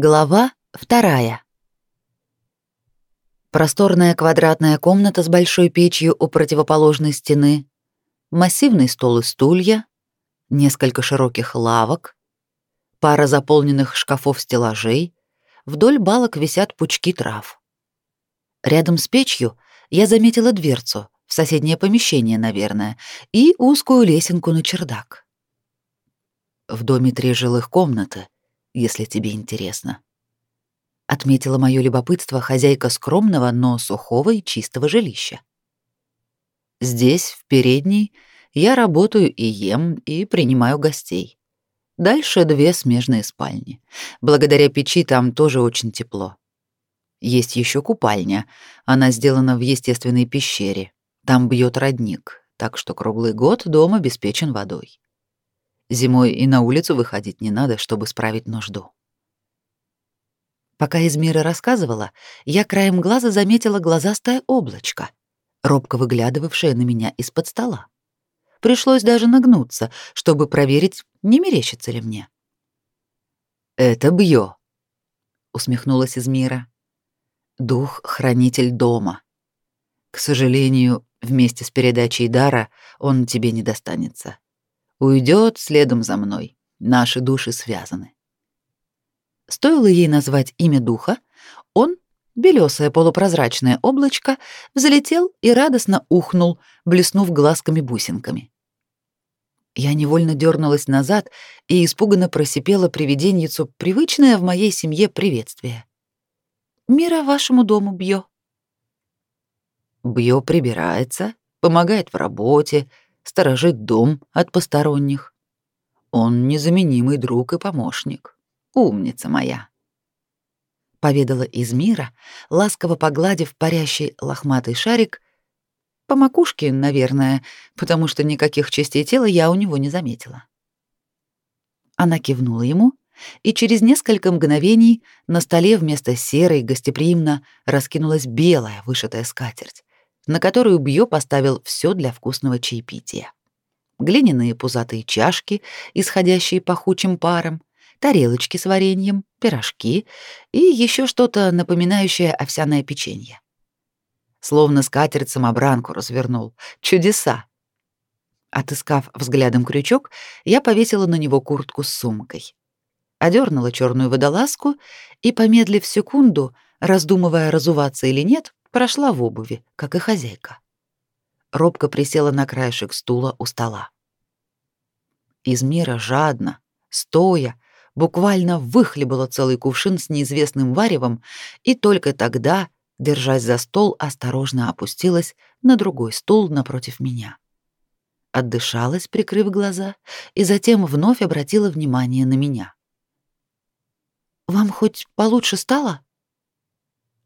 Глава вторая. Просторная квадратная комната с большой печью у противоположной стены, массивный стол и стулья, несколько широких лавок, пара заполненных шкафов-стеллажей, вдоль балок висят пучки трав. Рядом с печью я заметила дверцу, в соседнее помещение, наверное, и узкую лесенку на чердак. В доме три жилых комнаты — если тебе интересно. Отметила мое любопытство хозяйка скромного, но сухого и чистого жилища. Здесь, в передней, я работаю и ем, и принимаю гостей. Дальше две смежные спальни. Благодаря печи там тоже очень тепло. Есть еще купальня. Она сделана в естественной пещере. Там бьет родник, так что круглый год дом обеспечен водой. Зимой и на улицу выходить не надо, чтобы справить нужду. Пока Измира рассказывала, я краем глаза заметила глазастое облачко, робко выглядывавшее на меня из-под стола. Пришлось даже нагнуться, чтобы проверить, не мерещится ли мне. «Это Бьё», — усмехнулась Измира. «Дух-хранитель дома. К сожалению, вместе с передачей дара он тебе не достанется уйдет следом за мной. Наши души связаны. Стоило ей назвать имя духа, он, белесое полупрозрачное облачко, взлетел и радостно ухнул, блеснув глазками-бусинками. Я невольно дернулась назад и испуганно просипела привиденьицу привычное в моей семье приветствие. «Мира вашему дому, Бьё». Бьё прибирается, помогает в работе, сторожит дом от посторонних. Он незаменимый друг и помощник. Умница моя. Поведала из мира, ласково погладив парящий лохматый шарик по макушке, наверное, потому что никаких частей тела я у него не заметила. Она кивнула ему, и через несколько мгновений на столе вместо серой гостеприимно раскинулась белая вышитая скатерть, на которую Бьё поставил все для вкусного чаепития. Глиняные пузатые чашки, исходящие пахучим паром, тарелочки с вареньем, пирожки и еще что-то напоминающее овсяное печенье. Словно скатерть самобранку развернул. Чудеса! Отыскав взглядом крючок, я повесила на него куртку с сумкой. Одернула черную водолазку и, помедлив секунду, раздумывая, разуваться или нет, прошла в обуви, как и хозяйка. Робко присела на краешек стула у стола. Из мира жадно, стоя, буквально выхлебала целый кувшин с неизвестным варевом и только тогда, держась за стол, осторожно опустилась на другой стул напротив меня. Отдышалась, прикрыв глаза, и затем вновь обратила внимание на меня. «Вам хоть получше стало?»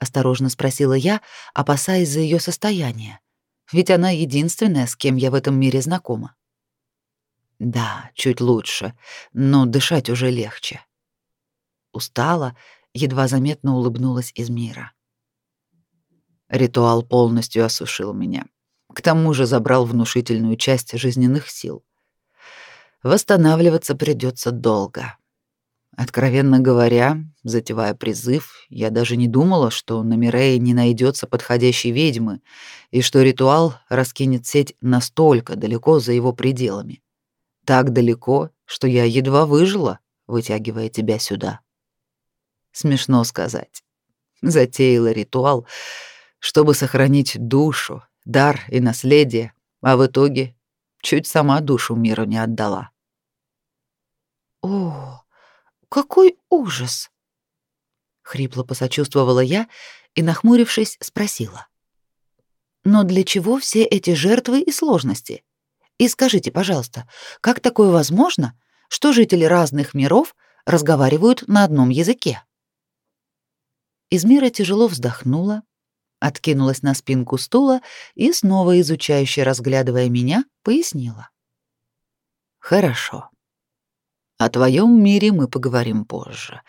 Осторожно спросила я, опасаясь за ее состояние. Ведь она единственная, с кем я в этом мире знакома. Да, чуть лучше, но дышать уже легче. Устала, едва заметно улыбнулась из мира. Ритуал полностью осушил меня. К тому же забрал внушительную часть жизненных сил. Восстанавливаться придется долго. Откровенно говоря, затевая призыв, я даже не думала, что на Мирее не найдется подходящей ведьмы и что ритуал раскинет сеть настолько далеко за его пределами. Так далеко, что я едва выжила, вытягивая тебя сюда. Смешно сказать. Затеяла ритуал, чтобы сохранить душу, дар и наследие, а в итоге чуть сама душу миру не отдала. О, какой ужас! Хрипло посочувствовала я и, нахмурившись, спросила. Но для чего все эти жертвы и сложности? И скажите, пожалуйста, как такое возможно, что жители разных миров разговаривают на одном языке? Измира тяжело вздохнула, откинулась на спинку стула и, снова изучающе разглядывая меня, пояснила. «Хорошо. О твоем мире мы поговорим позже.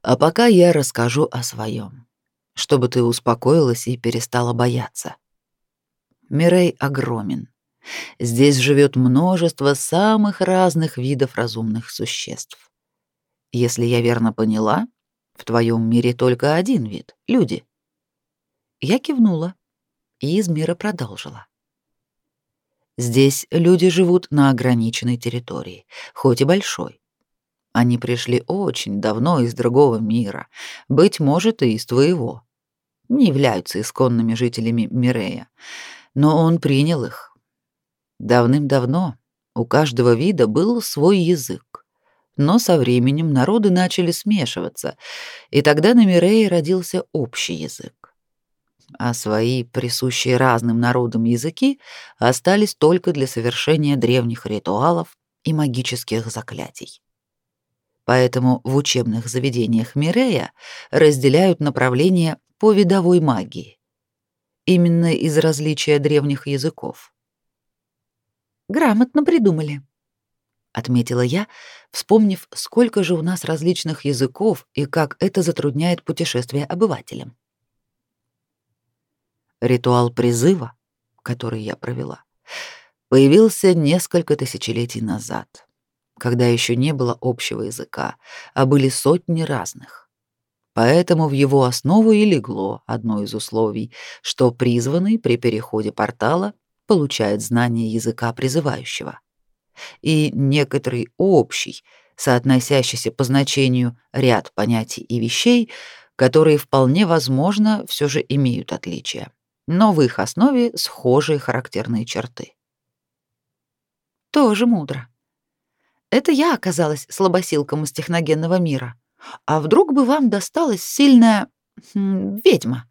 А пока я расскажу о своем, чтобы ты успокоилась и перестала бояться. Мирей огромен. Здесь живет множество самых разных видов разумных существ. Если я верно поняла, В твоем мире только один вид — люди. Я кивнула, и из мира продолжила. Здесь люди живут на ограниченной территории, хоть и большой. Они пришли очень давно из другого мира, быть может, и из твоего. Не являются исконными жителями Мирея, но он принял их. Давным-давно у каждого вида был свой язык, но со временем народы начали смешиваться, и тогда на Мирее родился общий язык а свои, присущие разным народам языки, остались только для совершения древних ритуалов и магических заклятий. Поэтому в учебных заведениях Мирея разделяют направления по видовой магии. Именно из различия древних языков. Грамотно придумали, отметила я, вспомнив, сколько же у нас различных языков и как это затрудняет путешествие обывателям. Ритуал призыва, который я провела, появился несколько тысячелетий назад, когда еще не было общего языка, а были сотни разных. Поэтому в его основу и легло одно из условий, что призванный при переходе портала получает знание языка призывающего. И некоторый общий, соотносящийся по значению ряд понятий и вещей, которые вполне возможно все же имеют отличия но в их основе схожие характерные черты. Тоже мудро. Это я оказалась слабосилком из техногенного мира. А вдруг бы вам досталась сильная хм, ведьма?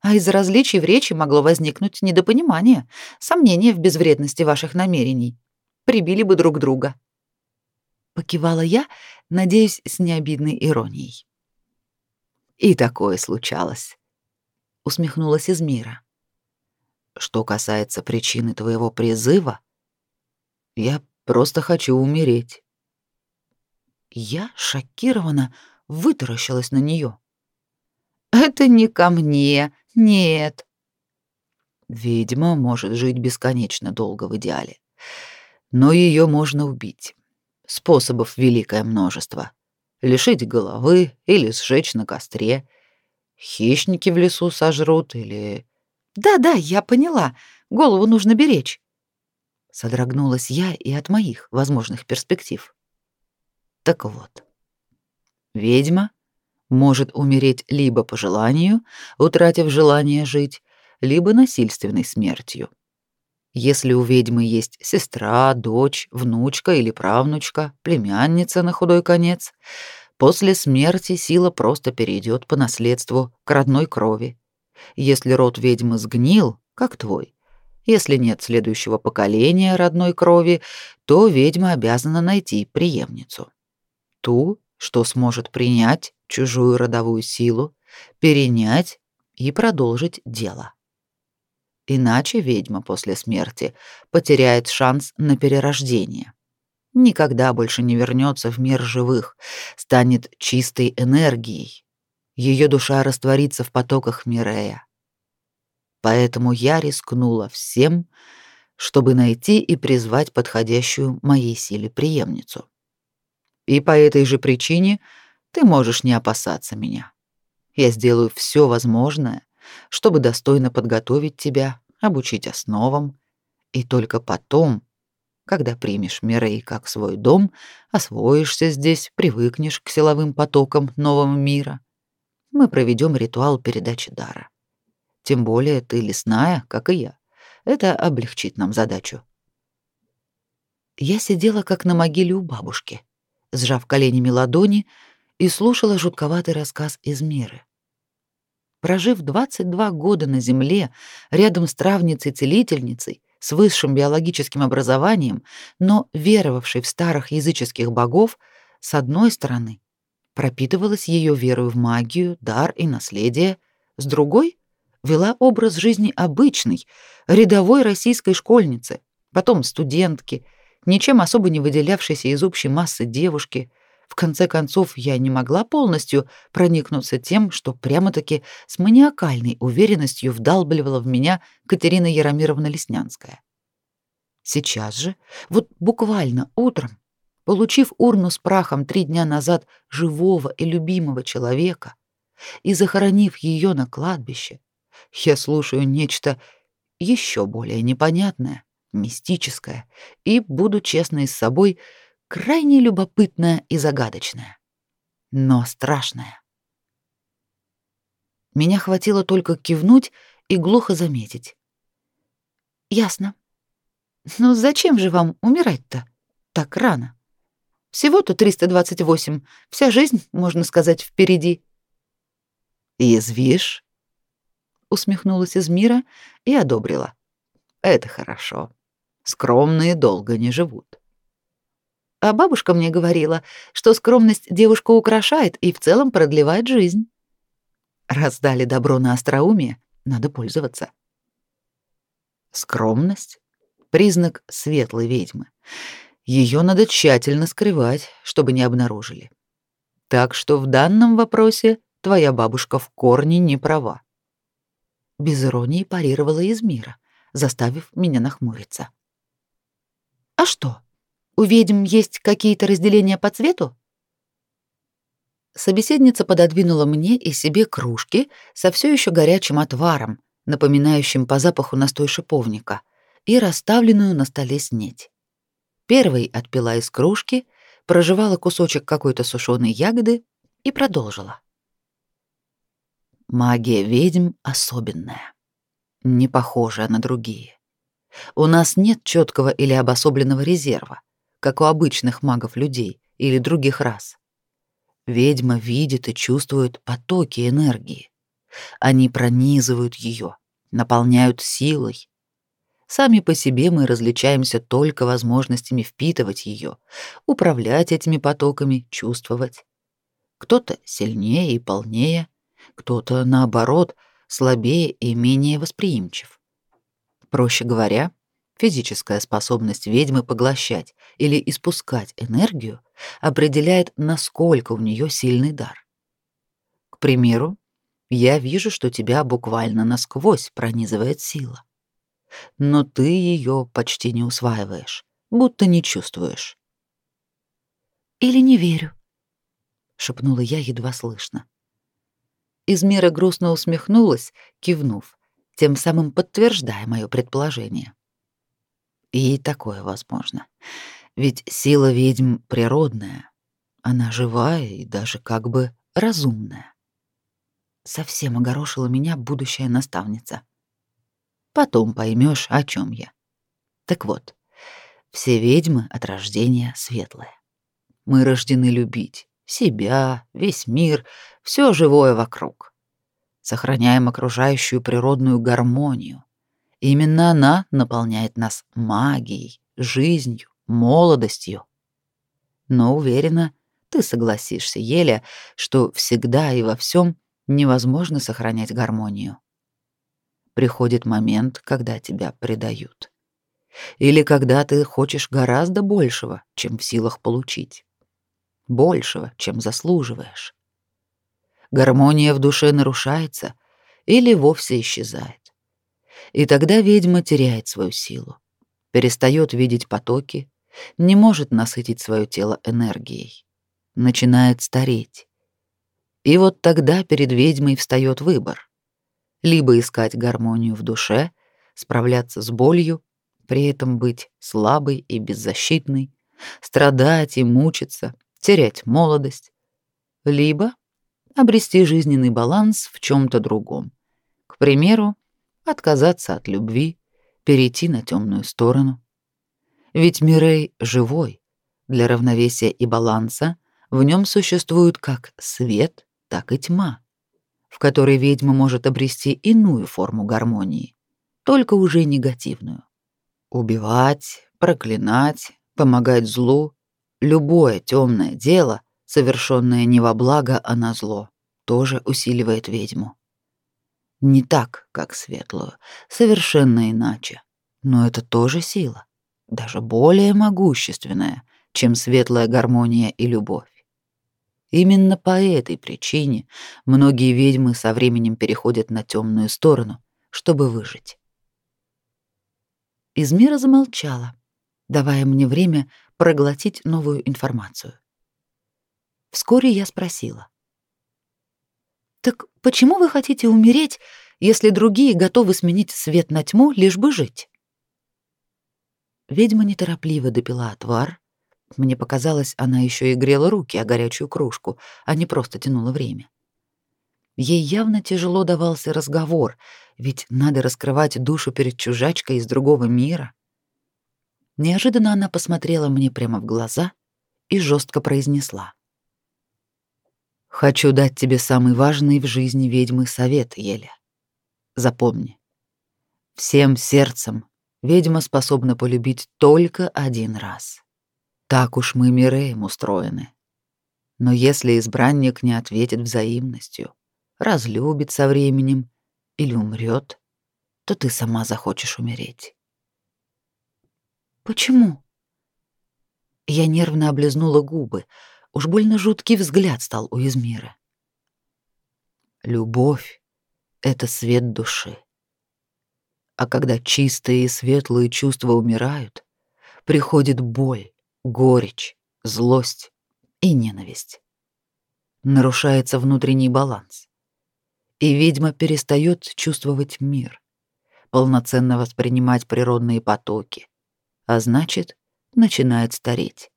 А из различий в речи могло возникнуть недопонимание, сомнение в безвредности ваших намерений. Прибили бы друг друга. Покивала я, надеясь, с необидной иронией. И такое случалось. Усмехнулась Измира. Что касается причины твоего призыва, я просто хочу умереть. Я шокированно вытаращилась на нее. Это не ко мне, нет. Ведьма может жить бесконечно долго в идеале, но ее можно убить. Способов великое множество. Лишить головы или сжечь на костре. Хищники в лесу сожрут или да-да, я поняла. Голову нужно беречь. Содрогнулась я и от моих возможных перспектив. Так вот. Ведьма может умереть либо по желанию, утратив желание жить, либо насильственной смертью. Если у ведьмы есть сестра, дочь, внучка или правнучка, племянница на худой конец, после смерти сила просто перейдет по наследству к родной крови если род ведьмы сгнил, как твой, если нет следующего поколения родной крови, то ведьма обязана найти преемницу. Ту, что сможет принять чужую родовую силу, перенять и продолжить дело. Иначе ведьма после смерти потеряет шанс на перерождение. Никогда больше не вернется в мир живых, станет чистой энергией, ее душа растворится в потоках Мирея. Поэтому я рискнула всем, чтобы найти и призвать подходящую моей силе преемницу. И по этой же причине ты можешь не опасаться меня. Я сделаю все возможное, чтобы достойно подготовить тебя, обучить основам, и только потом, когда примешь Мирей как свой дом, освоишься здесь, привыкнешь к силовым потокам нового мира, мы проведем ритуал передачи дара. Тем более ты лесная, как и я. Это облегчит нам задачу. Я сидела как на могиле у бабушки, сжав коленями ладони и слушала жутковатый рассказ из мира. Прожив 22 года на земле, рядом с травницей-целительницей, с высшим биологическим образованием, но веровавшей в старых языческих богов, с одной стороны, пропитывалась ее верой в магию, дар и наследие, с другой вела образ жизни обычной, рядовой российской школьницы, потом студентки, ничем особо не выделявшейся из общей массы девушки. В конце концов, я не могла полностью проникнуться тем, что прямо-таки с маниакальной уверенностью вдалбливала в меня Катерина Яромировна Леснянская. Сейчас же, вот буквально утром, получив урну с прахом три дня назад живого и любимого человека и захоронив ее на кладбище, я слушаю нечто еще более непонятное, мистическое и, буду честной с собой, крайне любопытное и загадочное, но страшное. Меня хватило только кивнуть и глухо заметить. Ясно. Но зачем же вам умирать-то так рано? Всего-то 328. Вся жизнь, можно сказать, впереди. Язвишь? Усмехнулась Измира и одобрила. Это хорошо. Скромные долго не живут. А бабушка мне говорила, что скромность девушку украшает и в целом продлевает жизнь. Раздали добро на остроумие, надо пользоваться. Скромность — признак светлой ведьмы. Ее надо тщательно скрывать, чтобы не обнаружили. Так что в данном вопросе твоя бабушка в корне не права. Без иронии парировала из мира, заставив меня нахмуриться. А что? У ведьм есть какие-то разделения по цвету? Собеседница пододвинула мне и себе кружки со все еще горячим отваром, напоминающим по запаху настой шиповника, и расставленную на столе снеть. Первой отпила из кружки, прожевала кусочек какой-то сушеной ягоды и продолжила. Магия ведьм особенная, не похожая на другие. У нас нет четкого или обособленного резерва, как у обычных магов-людей или других рас. Ведьма видит и чувствует потоки энергии. Они пронизывают ее, наполняют силой, Сами по себе мы различаемся только возможностями впитывать ее, управлять этими потоками, чувствовать. Кто-то сильнее и полнее, кто-то, наоборот, слабее и менее восприимчив. Проще говоря, физическая способность ведьмы поглощать или испускать энергию определяет, насколько у нее сильный дар. К примеру, я вижу, что тебя буквально насквозь пронизывает сила но ты ее почти не усваиваешь, будто не чувствуешь. Или не верю, шепнула я едва слышно. Измира грустно усмехнулась, кивнув, тем самым подтверждая мое предположение. И такое возможно. Ведь сила ведьм природная. Она живая и даже как бы разумная. Совсем огорошила меня будущая наставница. Потом поймешь, о чем я. Так вот, все ведьмы от рождения светлые. Мы рождены любить себя, весь мир, все живое вокруг. Сохраняем окружающую природную гармонию. Именно она наполняет нас магией, жизнью, молодостью. Но уверена, ты согласишься, Еля, что всегда и во всем невозможно сохранять гармонию приходит момент, когда тебя предают. Или когда ты хочешь гораздо большего, чем в силах получить. Большего, чем заслуживаешь. Гармония в душе нарушается или вовсе исчезает. И тогда ведьма теряет свою силу, перестает видеть потоки, не может насытить свое тело энергией, начинает стареть. И вот тогда перед ведьмой встает выбор либо искать гармонию в душе, справляться с болью, при этом быть слабой и беззащитной, страдать и мучиться, терять молодость, либо обрести жизненный баланс в чем то другом. К примеру, отказаться от любви, перейти на темную сторону. Ведь Мирей живой. Для равновесия и баланса в нем существуют как свет, так и тьма в которой ведьма может обрести иную форму гармонии, только уже негативную. Убивать, проклинать, помогать злу, любое темное дело, совершенное не во благо, а на зло, тоже усиливает ведьму. Не так, как светлую, совершенно иначе. Но это тоже сила, даже более могущественная, чем светлая гармония и любовь. Именно по этой причине многие ведьмы со временем переходят на темную сторону, чтобы выжить. Измира замолчала, давая мне время проглотить новую информацию. Вскоре я спросила. «Так почему вы хотите умереть, если другие готовы сменить свет на тьму, лишь бы жить?» Ведьма неторопливо допила отвар. Мне показалось, она еще и грела руки о горячую кружку, а не просто тянула время. Ей явно тяжело давался разговор, ведь надо раскрывать душу перед чужачкой из другого мира. Неожиданно она посмотрела мне прямо в глаза и жестко произнесла. «Хочу дать тебе самый важный в жизни ведьмы совет, Еля. Запомни, всем сердцем ведьма способна полюбить только один раз. Так уж мы Миреем устроены. Но если избранник не ответит взаимностью, разлюбит со временем или умрет, то ты сама захочешь умереть. Почему? Я нервно облизнула губы. Уж больно жуткий взгляд стал у Измира. Любовь — это свет души. А когда чистые и светлые чувства умирают, приходит боль, горечь, злость и ненависть. Нарушается внутренний баланс и ведьма перестает чувствовать мир, полноценно воспринимать природные потоки, а значит, начинает стареть.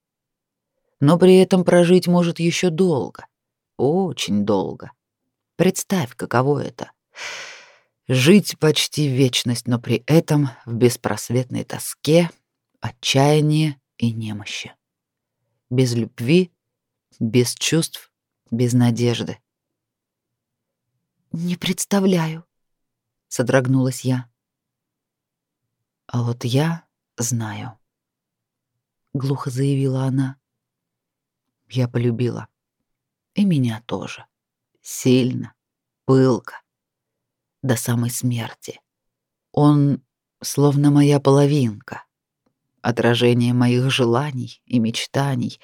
Но при этом прожить может еще долго, очень долго. Представь, каково это — жить почти вечность, но при этом в беспросветной тоске, отчаянии и немощи. Без любви, без чувств, без надежды. Не представляю, содрогнулась я. А вот я знаю, глухо заявила она. Я полюбила. И меня тоже. Сильно, пылко, до самой смерти. Он словно моя половинка, отражение моих желаний и мечтаний,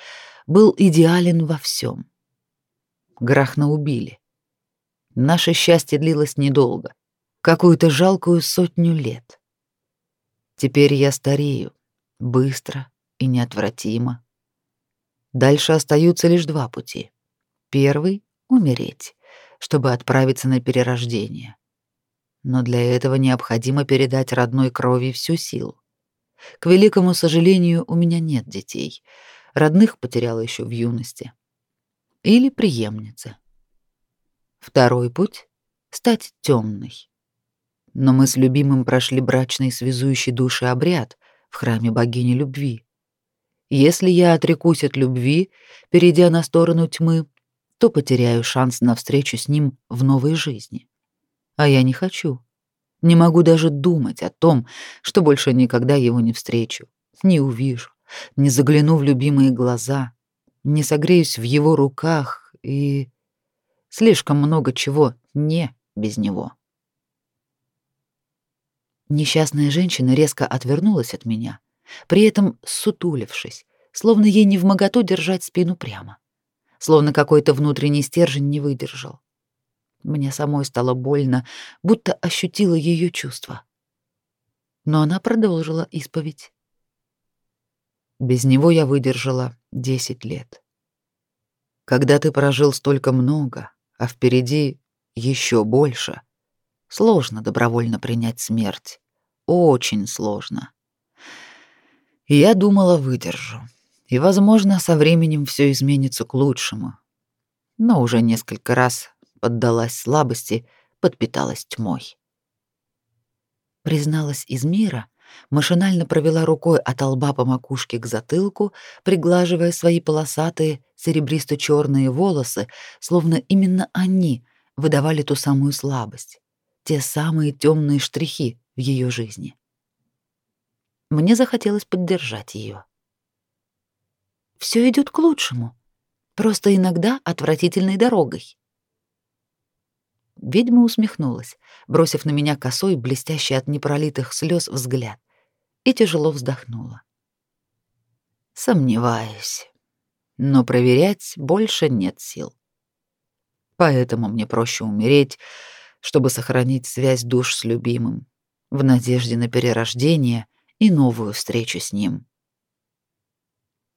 был идеален во всем. Грахна убили. Наше счастье длилось недолго, какую-то жалкую сотню лет. Теперь я старею, быстро и неотвратимо. Дальше остаются лишь два пути. Первый — умереть, чтобы отправиться на перерождение. Но для этого необходимо передать родной крови всю силу. К великому сожалению, у меня нет детей. Родных потеряла еще в юности. Или преемница. Второй путь — стать темной. Но мы с любимым прошли брачный связующий души обряд в храме богини любви. Если я отрекусь от любви, перейдя на сторону тьмы, то потеряю шанс на встречу с ним в новой жизни. А я не хочу. Не могу даже думать о том, что больше никогда его не встречу, не увижу, не загляну в любимые глаза, не согреюсь в его руках и Слишком много чего не без него. Несчастная женщина резко отвернулась от меня, при этом сутулившись, словно ей не вмоготу держать спину прямо, словно какой-то внутренний стержень не выдержал. Мне самой стало больно, будто ощутила ее чувства. Но она продолжила исповедь. Без него я выдержала десять лет. Когда ты прожил столько много, а впереди еще больше. Сложно добровольно принять смерть. Очень сложно. я думала, выдержу. И, возможно, со временем все изменится к лучшему. Но уже несколько раз поддалась слабости, подпиталась тьмой. Призналась из мира, машинально провела рукой от лба по макушке к затылку, приглаживая свои полосатые серебристо-черные волосы, словно именно они выдавали ту самую слабость, те самые темные штрихи ее жизни. Мне захотелось поддержать ее. Все идет к лучшему, просто иногда отвратительной дорогой. Ведьма усмехнулась, бросив на меня косой, блестящий от непролитых слез взгляд, и тяжело вздохнула. Сомневаюсь но проверять больше нет сил. Поэтому мне проще умереть, чтобы сохранить связь душ с любимым, в надежде на перерождение и новую встречу с ним.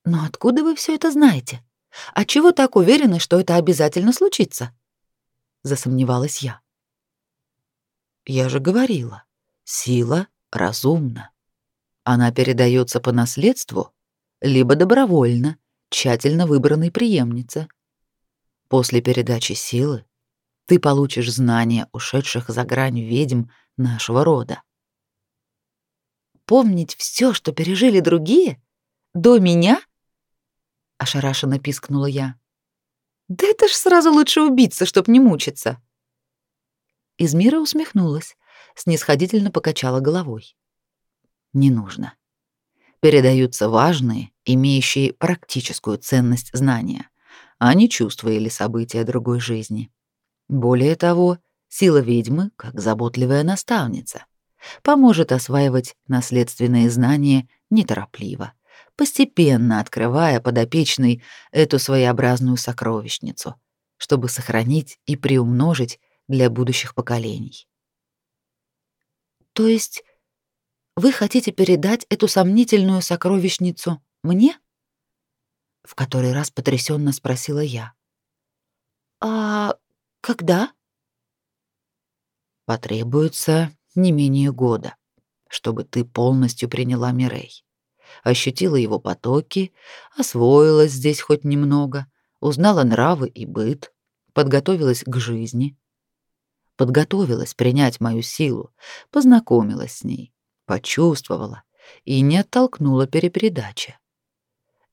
Но откуда вы все это знаете? А чего так уверены, что это обязательно случится? Засомневалась я. Я же говорила, сила разумна. Она передается по наследству, либо добровольно, тщательно выбранной преемнице. После передачи силы ты получишь знания ушедших за грань ведьм нашего рода. Помнить все, что пережили другие? До меня? Ошарашенно пискнула я. Да это ж сразу лучше убиться, чтоб не мучиться. Измира усмехнулась, снисходительно покачала головой. Не нужно. Передаются важные, имеющие практическую ценность знания, а не чувства или события другой жизни. Более того, сила ведьмы, как заботливая наставница, поможет осваивать наследственные знания неторопливо, постепенно открывая подопечной эту своеобразную сокровищницу, чтобы сохранить и приумножить для будущих поколений. То есть вы хотите передать эту сомнительную сокровищницу мне? В который раз потрясенно спросила я. А когда? Потребуется не менее года, чтобы ты полностью приняла Мирей, ощутила его потоки, освоилась здесь хоть немного, узнала нравы и быт, подготовилась к жизни, подготовилась принять мою силу, познакомилась с ней, почувствовала и не оттолкнула перепередача.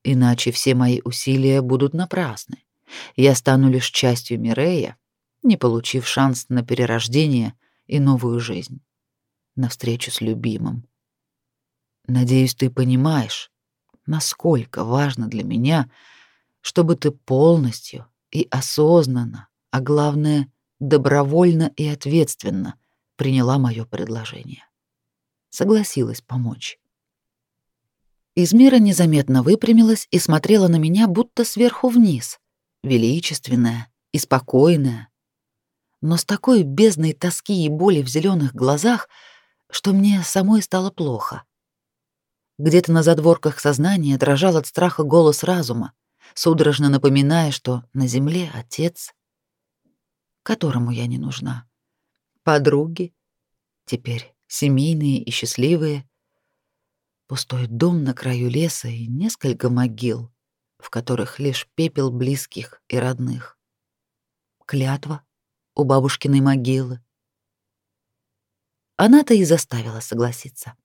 Иначе все мои усилия будут напрасны. Я стану лишь частью Мирея, не получив шанс на перерождение и новую жизнь, на встречу с любимым. Надеюсь, ты понимаешь, насколько важно для меня, чтобы ты полностью и осознанно, а главное, добровольно и ответственно приняла мое предложение. Согласилась помочь. Измира незаметно выпрямилась и смотрела на меня будто сверху вниз, величественная и спокойная, но с такой бездной тоски и боли в зеленых глазах, что мне самой стало плохо. Где-то на задворках сознания дрожал от страха голос разума, судорожно напоминая, что на земле отец, которому я не нужна, подруги, теперь семейные и счастливые, пустой дом на краю леса и несколько могил, в которых лишь пепел близких и родных. Клятва, у бабушкиной могилы. Она-то и заставила согласиться.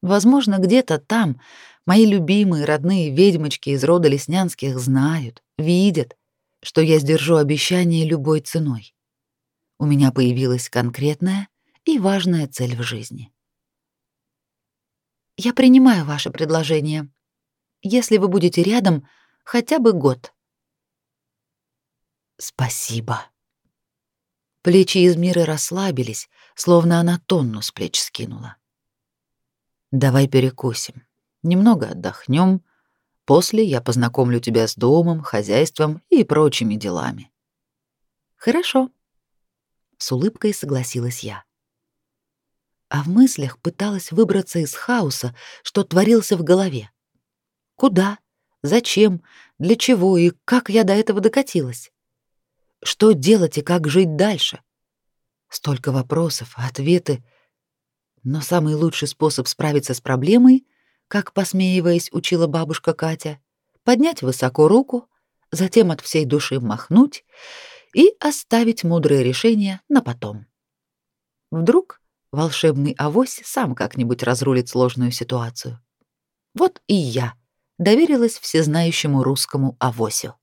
Возможно, где-то там мои любимые родные ведьмочки из рода Леснянских знают, видят, что я сдержу обещание любой ценой. У меня появилась конкретная и важная цель в жизни. Я принимаю ваше предложение. Если вы будете рядом хотя бы год. Спасибо. Плечи из мира расслабились, словно она тонну с плеч скинула. Давай перекусим. Немного отдохнем. После я познакомлю тебя с домом, хозяйством и прочими делами. Хорошо. С улыбкой согласилась я. А в мыслях пыталась выбраться из хаоса, что творился в голове. Куда? Зачем? Для чего и как я до этого докатилась? Что делать и как жить дальше? Столько вопросов, ответы. Но самый лучший способ справиться с проблемой, как посмеиваясь, учила бабушка Катя, поднять высоко руку, затем от всей души махнуть и оставить мудрое решение на потом. Вдруг волшебный авось сам как-нибудь разрулит сложную ситуацию. Вот и я доверилась всезнающему русскому авосю.